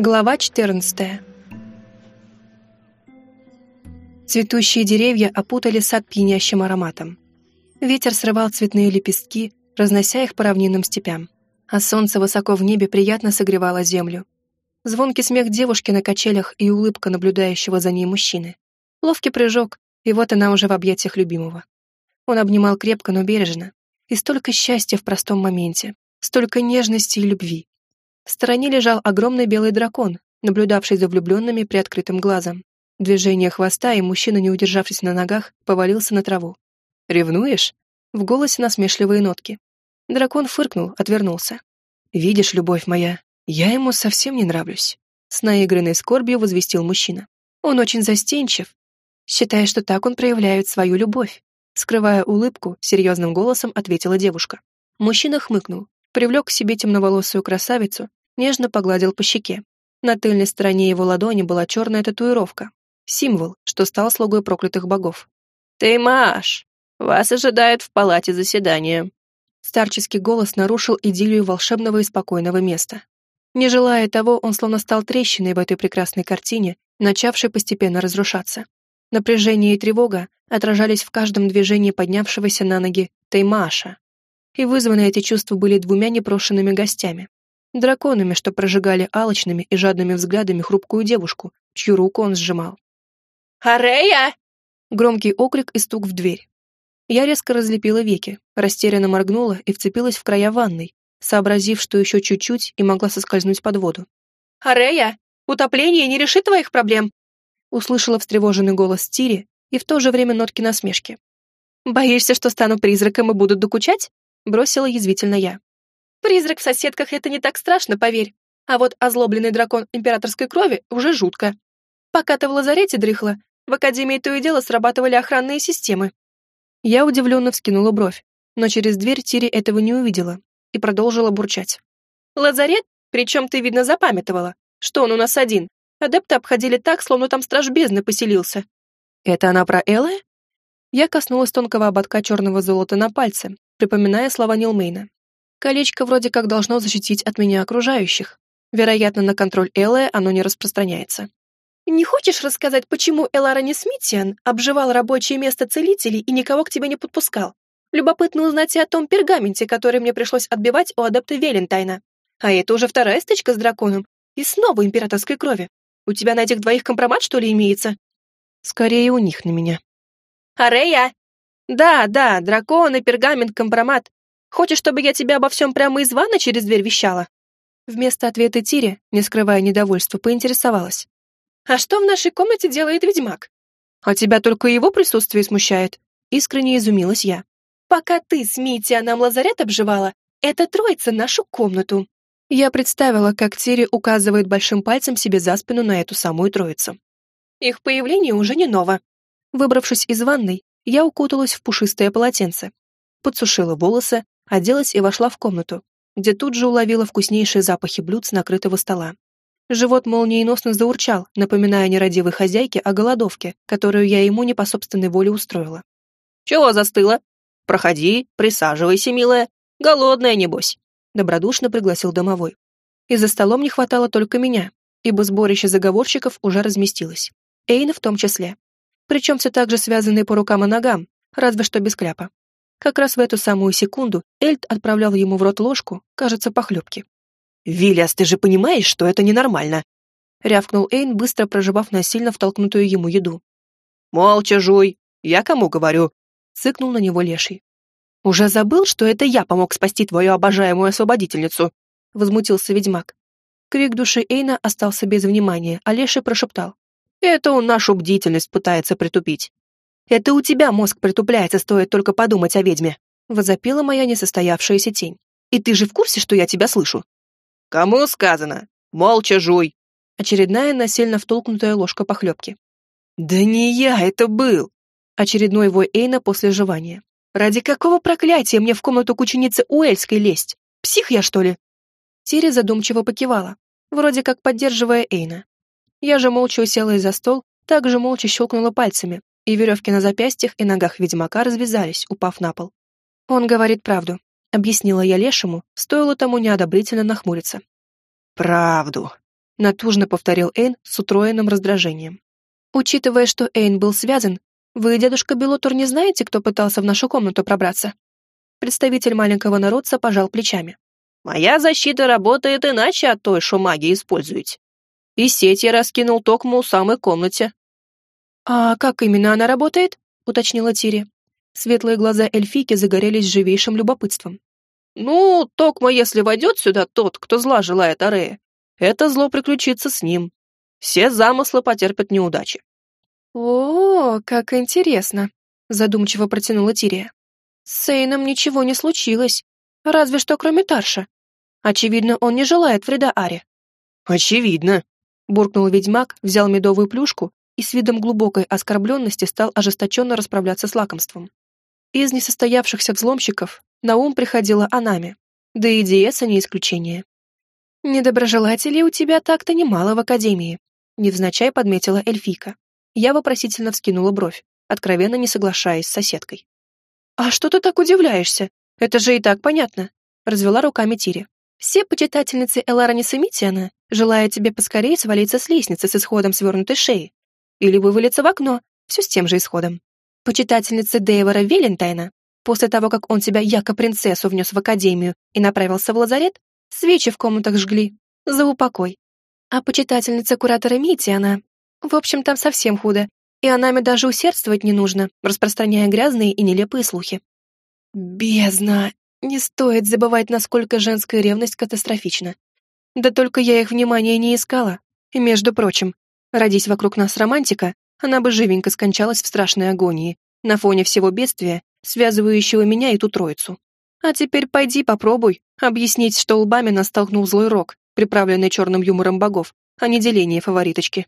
Глава 14 Цветущие деревья опутали сад пьянящим ароматом. Ветер срывал цветные лепестки, разнося их по равнинным степям, а солнце высоко в небе приятно согревало землю. Звонкий смех девушки на качелях и улыбка наблюдающего за ней мужчины. Ловкий прыжок, и вот она уже в объятиях любимого. Он обнимал крепко, но бережно. И столько счастья в простом моменте, столько нежности и любви. В стороне лежал огромный белый дракон, наблюдавший за влюбленными при открытым глазом. Движение хвоста, и мужчина, не удержавшись на ногах, повалился на траву. «Ревнуешь?» В голосе насмешливые нотки. Дракон фыркнул, отвернулся. «Видишь, любовь моя, я ему совсем не нравлюсь», с наигранной скорбью возвестил мужчина. «Он очень застенчив, считая, что так он проявляет свою любовь». Скрывая улыбку, серьезным голосом ответила девушка. Мужчина хмыкнул, привлек к себе темноволосую красавицу нежно погладил по щеке. На тыльной стороне его ладони была черная татуировка. Символ, что стал слугой проклятых богов. «Ты, Маш, вас ожидают в палате заседания». Старческий голос нарушил идиллию волшебного и спокойного места. Не желая того, он словно стал трещиной в этой прекрасной картине, начавшей постепенно разрушаться. Напряжение и тревога отражались в каждом движении поднявшегося на ноги Теймаша. И вызваны эти чувства были двумя непрошенными гостями драконами, что прожигали алчными и жадными взглядами хрупкую девушку, чью руку он сжимал. «Арея!» Громкий окрик и стук в дверь. Я резко разлепила веки, растерянно моргнула и вцепилась в края ванной, сообразив, что еще чуть-чуть и могла соскользнуть под воду. «Арея, утопление не решит твоих проблем!» Услышала встревоженный голос Тири и в то же время нотки насмешки. «Боишься, что стану призраком и будут докучать?» Бросила язвительно я. Призрак в соседках — это не так страшно, поверь. А вот озлобленный дракон императорской крови уже жутко. Пока ты в лазарете дрыхла, в Академии то и дело срабатывали охранные системы. Я удивленно вскинула бровь, но через дверь Тири этого не увидела и продолжила бурчать. «Лазарет? Причем ты, видно, запамятовала, что он у нас один. Адепты обходили так, словно там страж бездны поселился». «Это она про Эллы?» Я коснулась тонкого ободка черного золота на пальце, припоминая слова Нилмейна. Колечко вроде как должно защитить от меня окружающих. Вероятно, на контроль Эллы оно не распространяется. «Не хочешь рассказать, почему Элара Смитиан обживал рабочее место целителей и никого к тебе не подпускал? Любопытно узнать и о том пергаменте, который мне пришлось отбивать у адепта Велентайна. А это уже вторая стычка с драконом. И снова императорской крови. У тебя на этих двоих компромат, что ли, имеется?» «Скорее у них на меня». «Арея!» «Да, да, дракон и пергамент, компромат. Хочешь, чтобы я тебе обо всем прямо из ванны через дверь вещала?» Вместо ответа Тири, не скрывая недовольства, поинтересовалась. «А что в нашей комнате делает ведьмак?» «А тебя только его присутствие смущает?» Искренне изумилась я. «Пока ты с Митя нам лазарет обживала, это троица нашу комнату». Я представила, как Тири указывает большим пальцем себе за спину на эту самую троицу. Их появление уже не ново. Выбравшись из ванной, я укуталась в пушистое полотенце, подсушила волосы, оделась и вошла в комнату, где тут же уловила вкуснейшие запахи блюд с накрытого стола. Живот молниеносно заурчал, напоминая нерадивой хозяйке о голодовке, которую я ему не по собственной воле устроила. «Чего застыла? Проходи, присаживайся, милая. Голодная, небось», — добродушно пригласил домовой. И за столом не хватало только меня, ибо сборище заговорщиков уже разместилось. Эйна в том числе. Причем все так же связанные по рукам и ногам, разве что без кляпа. Как раз в эту самую секунду Эльд отправлял ему в рот ложку, кажется, похлебки. «Виллиас, ты же понимаешь, что это ненормально?» рявкнул Эйн, быстро проживав насильно втолкнутую ему еду. «Молча жуй! Я кому говорю?» цыкнул на него леший. «Уже забыл, что это я помог спасти твою обожаемую освободительницу?» возмутился ведьмак. Крик души Эйна остался без внимания, а леший прошептал. «Это он нашу бдительность пытается притупить. Это у тебя мозг притупляется, стоит только подумать о ведьме», — возопила моя несостоявшаяся тень. «И ты же в курсе, что я тебя слышу?» «Кому сказано? Молча жуй!» Очередная насильно втолкнутая ложка похлебки. «Да не я это был!» Очередной вой Эйна после жевания. «Ради какого проклятия мне в комнату к ученице Уэльской лезть? Псих я, что ли?» Тири задумчиво покивала, вроде как поддерживая Эйна. Я же молча уселась за стол, также молча щелкнула пальцами, и веревки на запястьях и ногах ведьмака развязались, упав на пол. «Он говорит правду», — объяснила я Лешему, стоило тому неодобрительно нахмуриться. «Правду», натужно повторил Эйн с утроенным раздражением. Учитывая, что Эйн был связан, вы, дедушка Белотур, не знаете, кто пытался в нашу комнату пробраться? Представитель маленького народца пожал плечами. Моя защита работает иначе от той, что маги используете. И сеть я раскинул токмо у самой комнате. А как именно она работает? уточнила Тири. Светлые глаза эльфийки загорелись живейшим любопытством. Ну, токмо, если войдет сюда тот, кто зла желает Арея, это зло приключится с ним. Все замыслы потерпят неудачи. О, как интересно, задумчиво протянула Тирия. С Сейном ничего не случилось, разве что кроме Тарша. Очевидно, он не желает вреда Аре. Очевидно, буркнул ведьмак, взял медовую плюшку и с видом глубокой оскорбленности стал ожесточенно расправляться с лакомством. Из несостоявшихся взломщиков на ум приходила Анами, да и Диеса не исключение. «Недоброжелателей у тебя так-то немало в Академии», невзначай подметила эльфийка. Я вопросительно вскинула бровь, откровенно не соглашаясь с соседкой. «А что ты так удивляешься? Это же и так понятно», развела руками Тири. «Все почитательницы Элараниса Митиана желают тебе поскорее свалиться с лестницы с исходом свернутой шеи или вывалиться в окно, все с тем же исходом. Почитательницы Дейвора Велентайна, после того, как он тебя яко принцессу внес в академию и направился в лазарет, Свечи в комнатах жгли. За упокой. А почитательница куратора Мити, она... В общем, там совсем худо. И Анаме даже усердствовать не нужно, распространяя грязные и нелепые слухи. Бездна! Не стоит забывать, насколько женская ревность катастрофична. Да только я их внимания не искала. И, между прочим, родись вокруг нас романтика, она бы живенько скончалась в страшной агонии, на фоне всего бедствия, связывающего меня и ту троицу. А теперь пойди попробуй объяснить, что лбами нас столкнул злой рок, приправленный черным юмором богов, а не деление фавориточки.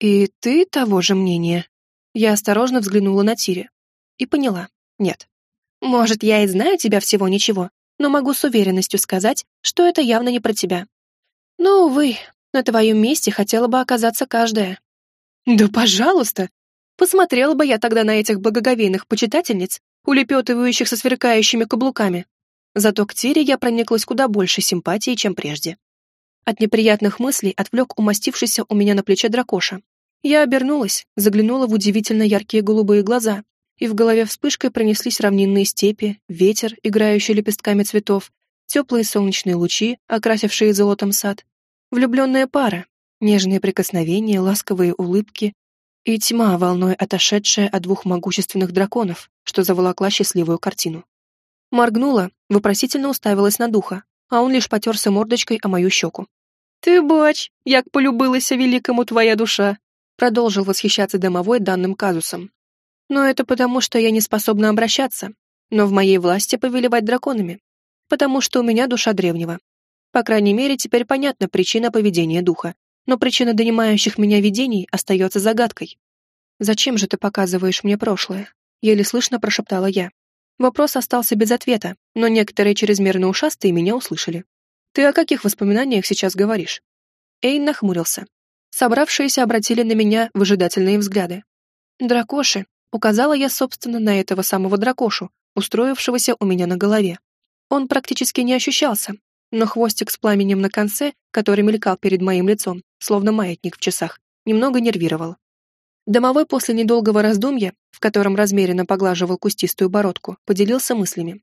И ты того же мнения? Я осторожно взглянула на Тире и поняла. Нет. Может, я и знаю тебя всего ничего, но могу с уверенностью сказать, что это явно не про тебя. Но, увы, на твоем месте хотела бы оказаться каждая. Да пожалуйста! Посмотрела бы я тогда на этих благоговейных почитательниц улепетывающих со сверкающими каблуками. Зато к Тире я прониклась куда больше симпатии, чем прежде. От неприятных мыслей отвлек умастившийся у меня на плече дракоша. Я обернулась, заглянула в удивительно яркие голубые глаза, и в голове вспышкой пронеслись равнинные степи, ветер, играющий лепестками цветов, теплые солнечные лучи, окрасившие золотом сад, влюбленная пара, нежные прикосновения, ласковые улыбки, и тьма, волной отошедшая от двух могущественных драконов, что заволокла счастливую картину. Моргнула, вопросительно уставилась на духа, а он лишь потерся мордочкой о мою щеку. «Ты бач, як полюбилася великому твоя душа!» продолжил восхищаться домовой данным казусом. «Но это потому, что я не способна обращаться, но в моей власти повелевать драконами, потому что у меня душа древнего. По крайней мере, теперь понятна причина поведения духа, но причина донимающих меня видений остается загадкой. «Зачем же ты показываешь мне прошлое?» — еле слышно прошептала я. Вопрос остался без ответа, но некоторые чрезмерно ушастые меня услышали. «Ты о каких воспоминаниях сейчас говоришь?» Эйн нахмурился. Собравшиеся обратили на меня выжидательные взгляды. «Дракоши», — указала я, собственно, на этого самого дракошу, устроившегося у меня на голове. Он практически не ощущался, но хвостик с пламенем на конце, который мелькал перед моим лицом, словно маятник в часах, немного нервировал. Домовой после недолгого раздумья, в котором размеренно поглаживал кустистую бородку, поделился мыслями.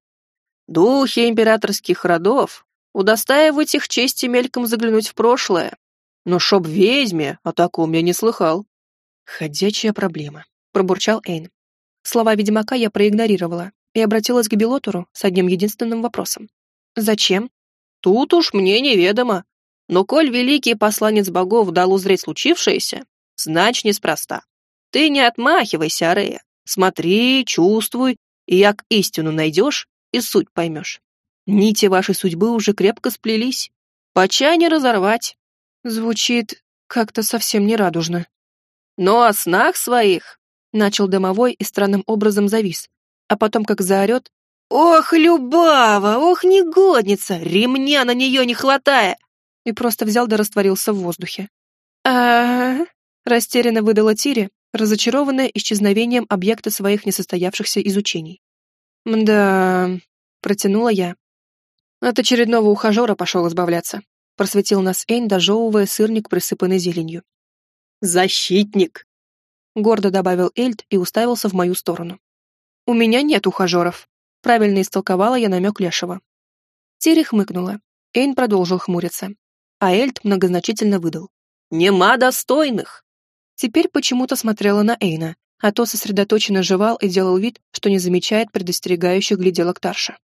«Духи императорских родов удостаивать их чести мельком заглянуть в прошлое. Но шоб ведьме, о таком я не слыхал». «Ходячая проблема», — пробурчал Эйн. Слова ведьмака я проигнорировала и обратилась к Белотору с одним единственным вопросом. «Зачем?» Тут уж мне неведомо. Но коль великий посланец богов дал узреть случившееся, знач неспроста. Ты не отмахивайся, Арея. Смотри, чувствуй, и як истину найдешь, и суть поймешь. Нити вашей судьбы уже крепко сплелись. Почай не разорвать. Звучит как-то совсем нерадужно. Но о снах своих, начал домовой и странным образом завис, а потом как заорет, «Ох, Любава, ох, негодница, ремня на нее не хватая!» И просто взял да растворился в воздухе. а растерянно выдала Тири, разочарованная исчезновением объекта своих несостоявшихся изучений. «Мда...» — протянула я. От очередного ухажера пошел избавляться. просветил нас Эйн, дожевывая сырник, присыпанный зеленью. «Защитник!» — гордо добавил Эльд и уставился в мою сторону. «У меня нет ухажеров», — правильно истолковала я намек Лешего. Тири хмыкнула. Эйн продолжил хмуриться. А Эльд многозначительно выдал. «Нема достойных!» Теперь почему-то смотрела на Эйна, а то сосредоточенно жевал и делал вид, что не замечает предостерегающих гляделок Тарша.